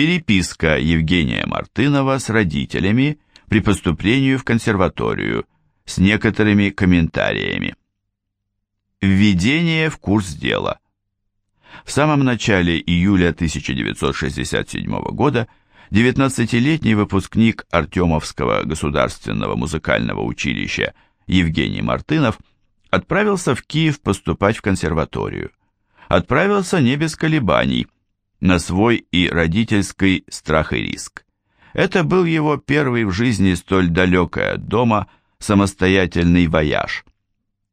Переписка Евгения Мартынова с родителями при поступлении в консерваторию с некоторыми комментариями. Введение в курс дела. В самом начале июля 1967 года 19-летний выпускник Артемовского государственного музыкального училища Евгений Мартынов отправился в Киев поступать в консерваторию. Отправился не без колебаний, на свой и родительский страх и риск. Это был его первый в жизни столь далекий от дома самостоятельный вояж.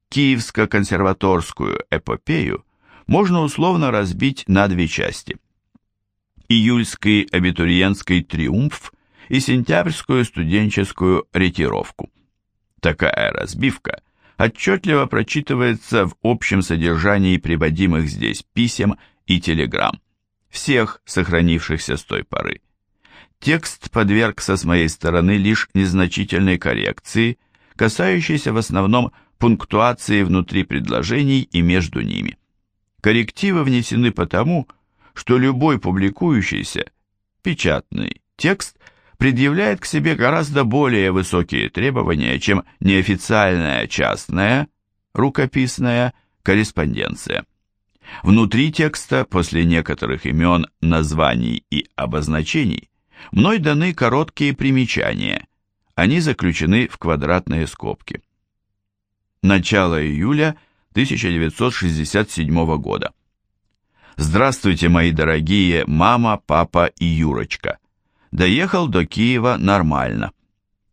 Киевско-консерваторскую эпопею можно условно разбить на две части. Июльский абитуриентский триумф и сентябрьскую студенческую ретировку. Такая разбивка отчетливо прочитывается в общем содержании приводимых здесь писем и телеграмм, всех сохранившихся с той поры. Текст подвергся с моей стороны лишь незначительной коррекции, касающейся в основном пунктуации внутри предложений и между ними. Коррективы внесены потому, что любой публикующийся, печатный текст предъявляет к себе гораздо более высокие требования, чем неофициальная частная, рукописная корреспонденция. Внутри текста, после некоторых имен, названий и обозначений, мной даны короткие примечания. Они заключены в квадратные скобки. Начало июля 1967 года. Здравствуйте, мои дорогие мама, папа и Юрочка. Доехал до Киева нормально.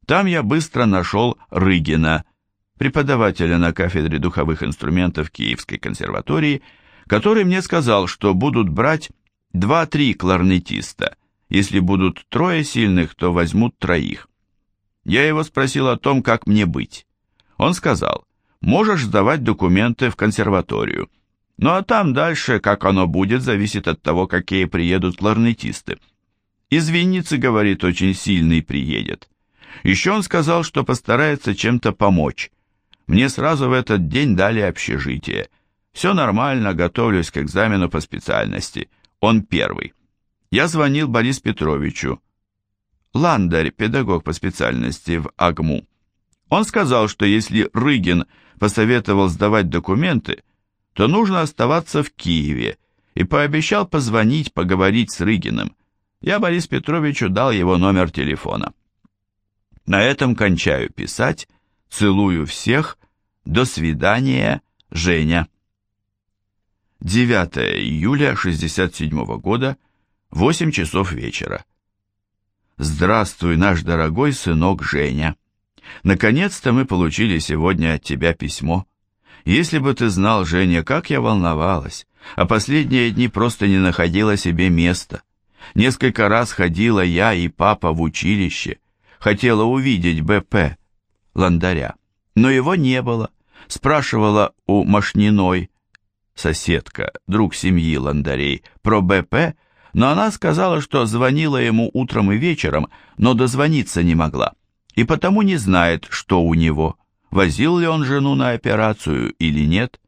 Там я быстро нашел Рыгина, преподавателя на кафедре духовых инструментов Киевской консерватории, который мне сказал, что будут брать два-три кларнетиста. Если будут трое сильных, то возьмут троих. Я его спросил о том, как мне быть. Он сказал, можешь сдавать документы в консерваторию. Ну а там дальше, как оно будет, зависит от того, какие приедут кларнетисты. Из Винницы, говорит, очень сильный приедет. Еще он сказал, что постарается чем-то помочь. Мне сразу в этот день дали общежитие. Все нормально, готовлюсь к экзамену по специальности. Он первый. Я звонил Борис Петровичу. Ландарь, педагог по специальности в АГМУ. Он сказал, что если Рыгин посоветовал сдавать документы, то нужно оставаться в Киеве, и пообещал позвонить, поговорить с Рыгиным. Я Борис Петровичу дал его номер телефона. На этом кончаю писать. Целую всех. До свидания, Женя. 9 июля 67 года, 8 часов вечера. Здравствуй, наш дорогой сынок Женя. Наконец-то мы получили сегодня от тебя письмо. Если бы ты знал, Женя, как я волновалась, а последние дни просто не находила себе места. Несколько раз ходила я и папа в училище, хотела увидеть БП, ландаря, но его не было. Спрашивала у Машниной, соседка, друг семьи Ландарей, про БП, но она сказала, что звонила ему утром и вечером, но дозвониться не могла, и потому не знает, что у него, возил ли он жену на операцию или нет.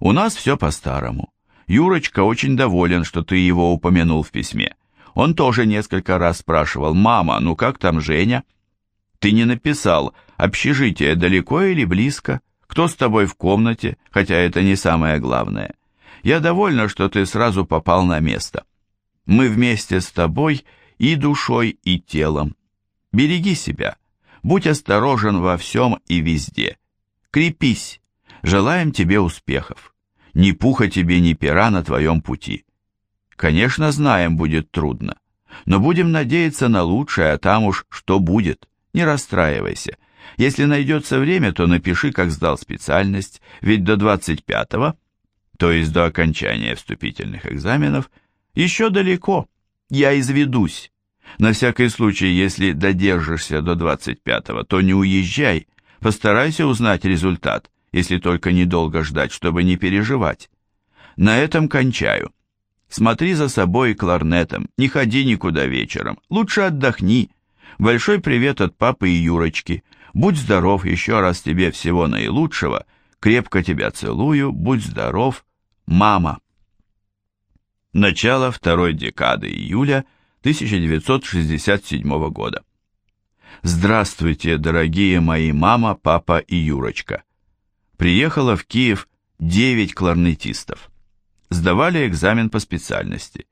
У нас все по-старому. Юрочка очень доволен, что ты его упомянул в письме. Он тоже несколько раз спрашивал, «Мама, ну как там Женя?» «Ты не написал, общежитие далеко или близко?» Кто с тобой в комнате, хотя это не самое главное. Я довольна, что ты сразу попал на место. Мы вместе с тобой и душой, и телом. Береги себя. Будь осторожен во всем и везде. Крепись. Желаем тебе успехов. Ни пуха тебе, ни пера на твоем пути. Конечно, знаем, будет трудно. Но будем надеяться на лучшее, а там уж что будет. Не расстраивайся. Если найдется время, то напиши, как сдал специальность, ведь до 25-го, то есть до окончания вступительных экзаменов, еще далеко, я изведусь. На всякий случай, если додержишься до 25-го, то не уезжай, постарайся узнать результат, если только недолго ждать, чтобы не переживать. На этом кончаю. Смотри за собой и кларнетом, не ходи никуда вечером, лучше отдохни. Большой привет от папы и Юрочки. Будь здоров, еще раз тебе всего наилучшего. Крепко тебя целую, будь здоров, мама. Начало второй декады июля 1967 года. Здравствуйте, дорогие мои мама, папа и Юрочка. Приехала в Киев 9 кларнетистов. Сдавали экзамен по специальности.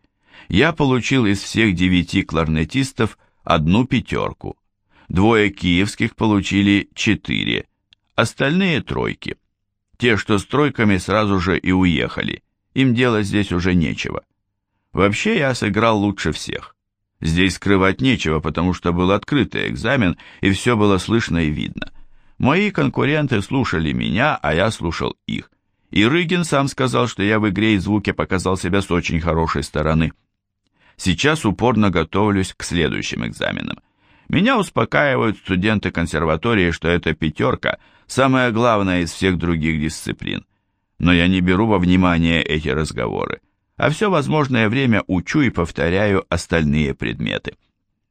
Я получил из всех девяти кларнетистов одну пятерку. Двое киевских получили четыре, остальные тройки. Те, что с тройками, сразу же и уехали. Им делать здесь уже нечего. Вообще я сыграл лучше всех. Здесь скрывать нечего, потому что был открытый экзамен, и все было слышно и видно. Мои конкуренты слушали меня, а я слушал их. И Рыгин сам сказал, что я в игре и звуке показал себя с очень хорошей стороны. Сейчас упорно готовлюсь к следующим экзаменам. Меня успокаивают студенты консерватории, что эта пятерка – самая главная из всех других дисциплин. Но я не беру во внимание эти разговоры, а все возможное время учу и повторяю остальные предметы.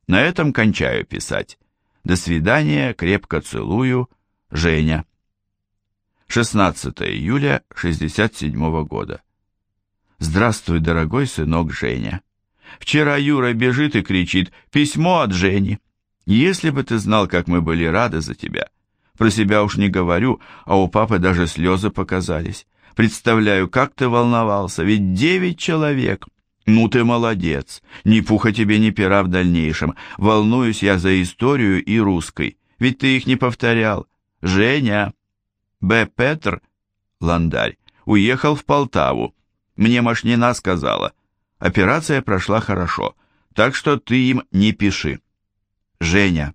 На этом кончаю писать. До свидания, крепко целую, Женя. 16 июля 67 года. Здравствуй, дорогой сынок Женя. Вчера Юра бежит и кричит «Письмо от Жени». Если бы ты знал, как мы были рады за тебя. Про себя уж не говорю, а у папы даже слезы показались. Представляю, как ты волновался, ведь девять человек. Ну ты молодец, ни пуха тебе, ни пера в дальнейшем. Волнуюсь я за историю и русской, ведь ты их не повторял. Женя. Б. Петр, Ландарь, уехал в Полтаву. Мне Машнина сказала. Операция прошла хорошо, так что ты им не пиши. Женя.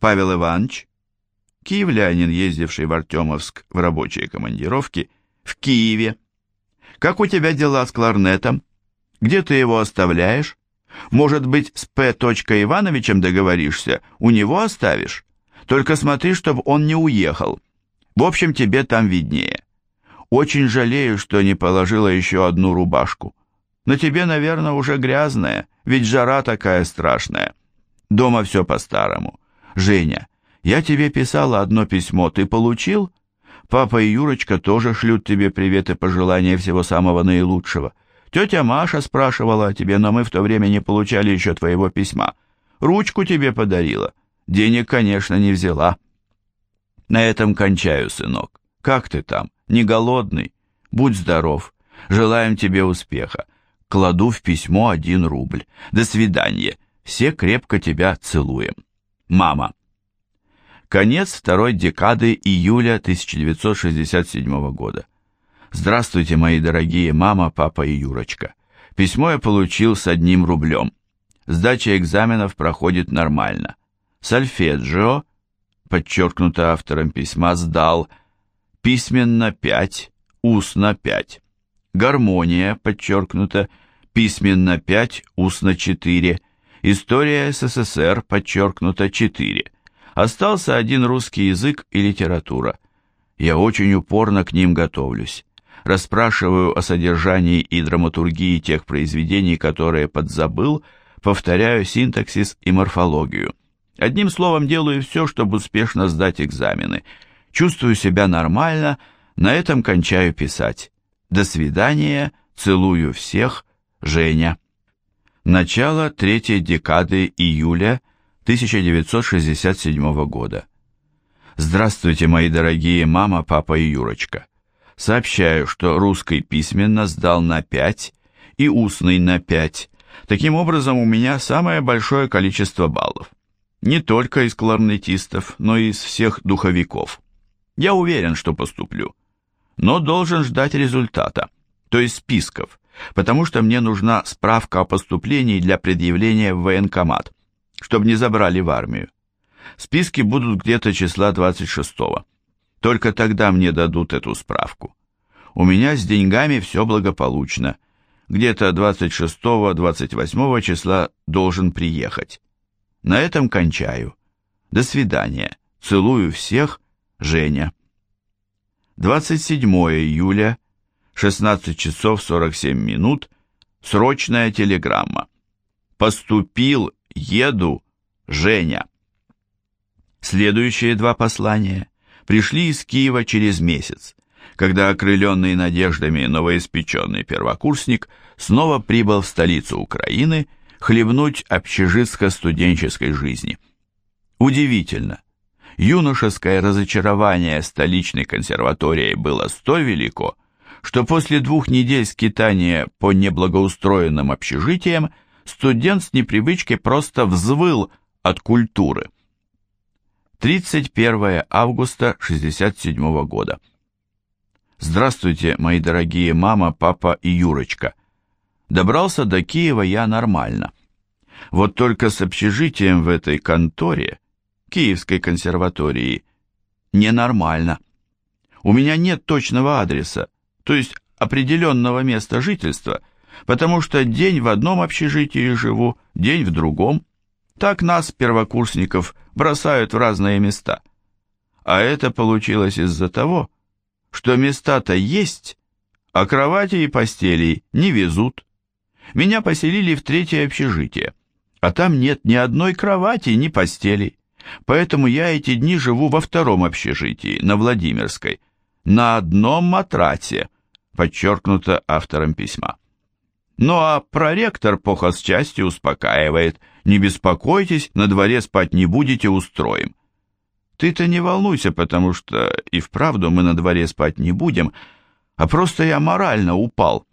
Павел Иванович, киевлянин, ездивший в Артемовск в рабочие командировки, в Киеве. Как у тебя дела с кларнетом? Где ты его оставляешь? Может быть, с П. Ивановичем договоришься, у него оставишь? Только смотри, чтобы он не уехал. В общем, тебе там виднее. Очень жалею, что не положила еще одну рубашку. На тебе, наверное, уже грязная, ведь жара такая страшная. Дома все по-старому. Женя, я тебе писала одно письмо, ты получил? Папа и Юрочка тоже шлют тебе привет и пожелания всего самого наилучшего. Тетя Маша спрашивала о тебе, но мы в то время не получали еще твоего письма. Ручку тебе подарила. Денег, конечно, не взяла. На этом кончаю, сынок. Как ты там? Не голодный? Будь здоров. Желаем тебе успеха. Кладу в письмо один рубль. До свидания. Все крепко тебя целуем. Мама. Конец второй декады июля 1967 года. Здравствуйте, мои дорогие мама, папа и Юрочка. Письмо я получил с одним рублем. Сдача экзаменов проходит нормально. Сольфеджио, подчеркнуто автором письма, сдал. Письменно 5, устно 5. Гармония, подчеркнуто, письменно 5, устно 4. История СССР, подчеркнуто 4. Остался один русский язык и литература. Я очень упорно к ним готовлюсь. Расспрашиваю о содержании и драматургии тех произведений, которые подзабыл, повторяю синтаксис и морфологию. Одним словом, делаю все, чтобы успешно сдать экзамены. Чувствую себя нормально, на этом кончаю писать. До свидания, целую всех, Женя. Начало третьей декады июля 1967 года. Здравствуйте, мои дорогие мама, папа и Юрочка. Сообщаю, что русский письменно сдал на 5 и устный на 5. Таким образом, у меня самое большое количество баллов. Не только из кларнетистов, но и из всех духовиков. Я уверен, что поступлю. Но должен ждать результата, то есть списков, потому что мне нужна справка о поступлении для предъявления в военкомат, чтобы не забрали в армию. Списки будут где-то числа 26-го. Только тогда мне дадут эту справку. У меня с деньгами все благополучно. Где-то 26-28 числа должен приехать. На этом кончаю. До свидания. Целую всех. Женя. 27 июля 16 часов 47 минут, срочная телеграмма. Поступил, еду, Женя. Следующие два послания пришли из Киева через месяц, когда окрыленный надеждами новоиспеченный первокурсник снова прибыл в столицу Украины, хлебнуть общежитско-студенческой жизни. Удивительно. Юношеское разочарование столичной консерватории было столь велико, что после двух недель скитания по неблагоустроенным общежитиям студент с непривычки просто взвыл от культуры. 31 августа 67 года. Здравствуйте, мои дорогие мама, папа и Юрочка. Добрался до Киева я нормально. Вот только с общежитием в этой конторе, Киевской консерватории, ненормально. У меня нет точного адреса, то есть определенного места жительства, потому что день в одном общежитии живу, день в другом. Так нас, первокурсников, бросают в разные места. А это получилось из-за того, что места-то есть, а кровати и постели не везут. Меня поселили в третье общежитие, а там нет ни одной кровати, ни постелей. Поэтому я эти дни живу во втором общежитии, на Владимирской, на одном матрате, подчеркнуто автором письма. Ну а проректор по хозчасти успокаивает, не беспокойтесь, на дворе спать не будете, устроим. Ты-то не волнуйся, потому что и вправду мы на дворе спать не будем, а просто я морально упал.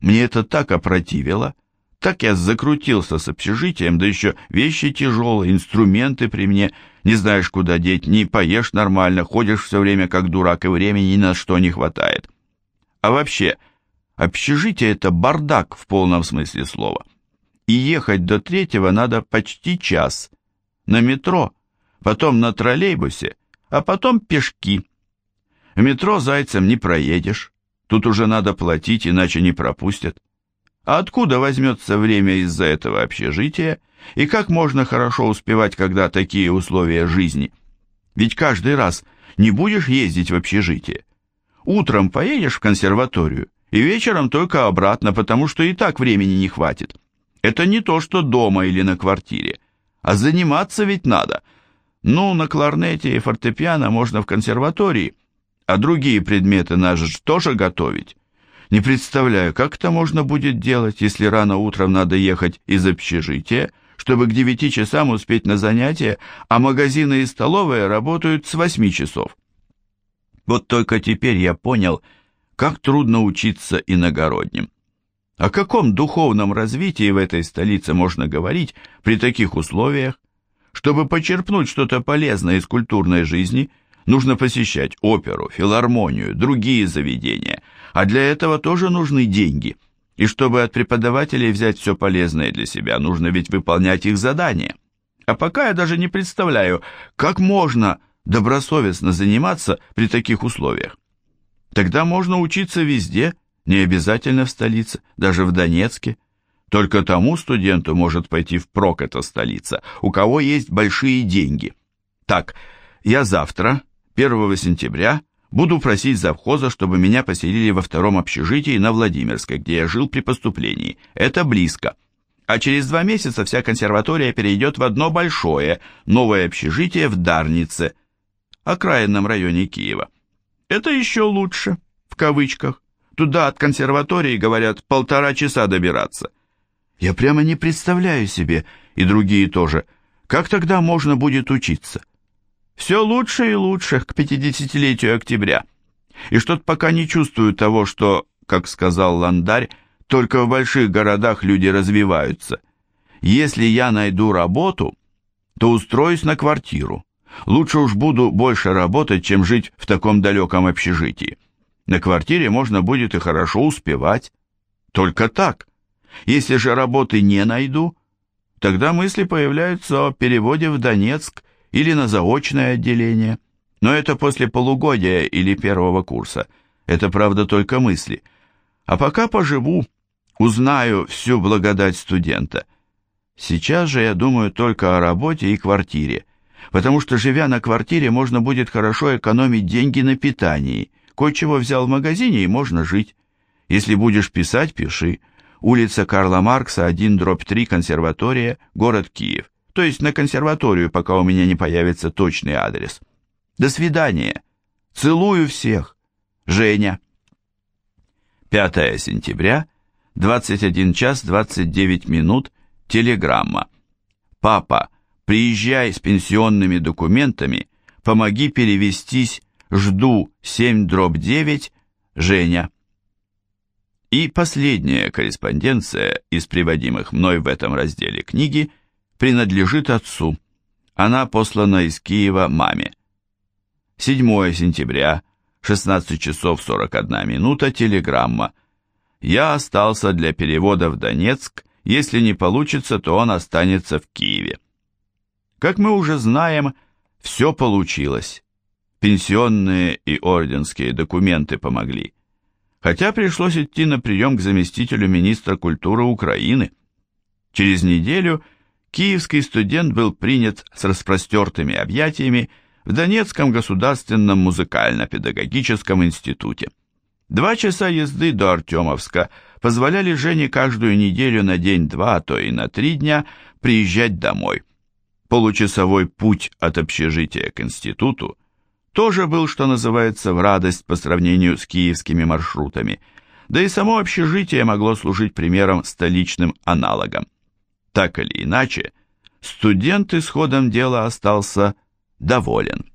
Мне это так опротивило, так я закрутился с общежитием, да еще вещи тяжелые, инструменты при мне, не знаешь, куда деть, не поешь нормально, ходишь все время как дурак, и времени ни на что не хватает. А вообще, общежитие — это бардак в полном смысле слова. И ехать до третьего надо почти час. На метро, потом на троллейбусе, а потом пешки. В метро зайцем не проедешь. Тут уже надо платить, иначе не пропустят. А откуда возьмется время из-за этого общежития, и как можно хорошо успевать, когда такие условия жизни? Ведь каждый раз не будешь ездить в общежитие. Утром поедешь в консерваторию, и вечером только обратно, потому что и так времени не хватит. Это не то, что дома или на квартире. А заниматься ведь надо. Ну, на кларнете и фортепиано можно в консерватории, а другие предметы надо же тоже готовить. Не представляю, как это можно будет делать, если рано утром надо ехать из общежития, чтобы к девяти часам успеть на занятия, а магазины и столовые работают с восьми часов. Вот только теперь я понял, как трудно учиться иногородним. О каком духовном развитии в этой столице можно говорить при таких условиях? Чтобы почерпнуть что-то полезное из культурной жизни, нужно посещать оперу, филармонию, другие заведения, а для этого тоже нужны деньги. И чтобы от преподавателей взять все полезное для себя, нужно ведь выполнять их задания. А пока я даже не представляю, как можно добросовестно заниматься при таких условиях. Тогда можно учиться везде, не обязательно в столице, даже в Донецке. Только тому студенту может пойти впрок эта столица, у кого есть большие деньги. Так, я завтра, 1 сентября, буду просить завхоза, чтобы меня поселили во втором общежитии на Владимирской, где я жил при поступлении. Это близко. А через два месяца вся консерватория перейдет в одно большое, новое общежитие в Дарнице – окраинном районе Киева. Это еще лучше, в кавычках. Туда от консерватории, говорят, полтора часа добираться. Я прямо не представляю себе, и другие тоже, как тогда можно будет учиться. Все лучше и лучше к 50-летию октября. И что-то пока не чувствую того, что, как сказал Ландарь, только в больших городах люди развиваются. Если я найду работу, то устроюсь на квартиру. Лучше уж буду больше работать, чем жить в таком далеком общежитии. На квартире можно будет и хорошо успевать. Только так. Если же работы не найду, тогда мысли появляются о переводе в Донецк или на заочное отделение. Но это после полугодия или первого курса. Это, правда, только мысли. А пока поживу, узнаю всю благодать студента. Сейчас же я думаю только о работе и квартире потому что, живя на квартире, можно будет хорошо экономить деньги на питании. Кое-чего взял в магазине, и можно жить. Если будешь писать, пиши. Улица Карла Маркса, 1, дробь 3, консерватория, город Киев. То есть на консерваторию, пока у меня не появится точный адрес. До свидания. Целую всех. Женя. 5 сентября, 21 час 29 минут телеграмма. «Папа, приезжай с пенсионными документами, помоги перевестись, жду 7 дробь 9, Женя». И последняя корреспонденция из приводимых мной в этом разделе книги принадлежит отцу. Она послана из Киева маме. 7 сентября, 16 часов 41 минута, телеграмма. Я остался для перевода в Донецк, если не получится, то он останется в Киеве. Как мы уже знаем, все получилось. Пенсионные и орденские документы помогли хотя пришлось идти на прием к заместителю министра культуры Украины. Через неделю киевский студент был принят с распростертыми объятиями в Донецком государственном музыкально-педагогическом институте. Два часа езды до Артемовска позволяли Жене каждую неделю на день-два, а то и на три дня приезжать домой. Получасовой путь от общежития к институту тоже был, что называется, в радость по сравнению с киевскими маршрутами, да и само общежитие могло служить примером столичным аналогом. Так или иначе, студент исходом дела остался доволен.